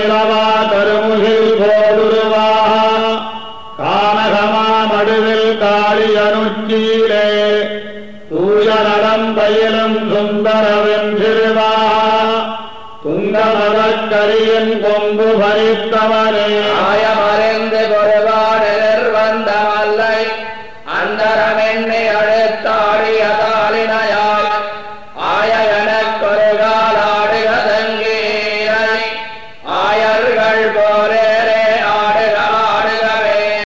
இளவா தருமுகில் கோடுருவாக கானகமா மடுவில் காளி அனுட்கீழே தூய நடம் பயிலும் சுந்தரவென்றிருவா. துங்கமதக்கரியின் கொம்பு பறித்தவனே. ஆயமறைந்து பொருவாடர் வந்தமல்லை அந்தரமென்னை அழு காதல்கள் போல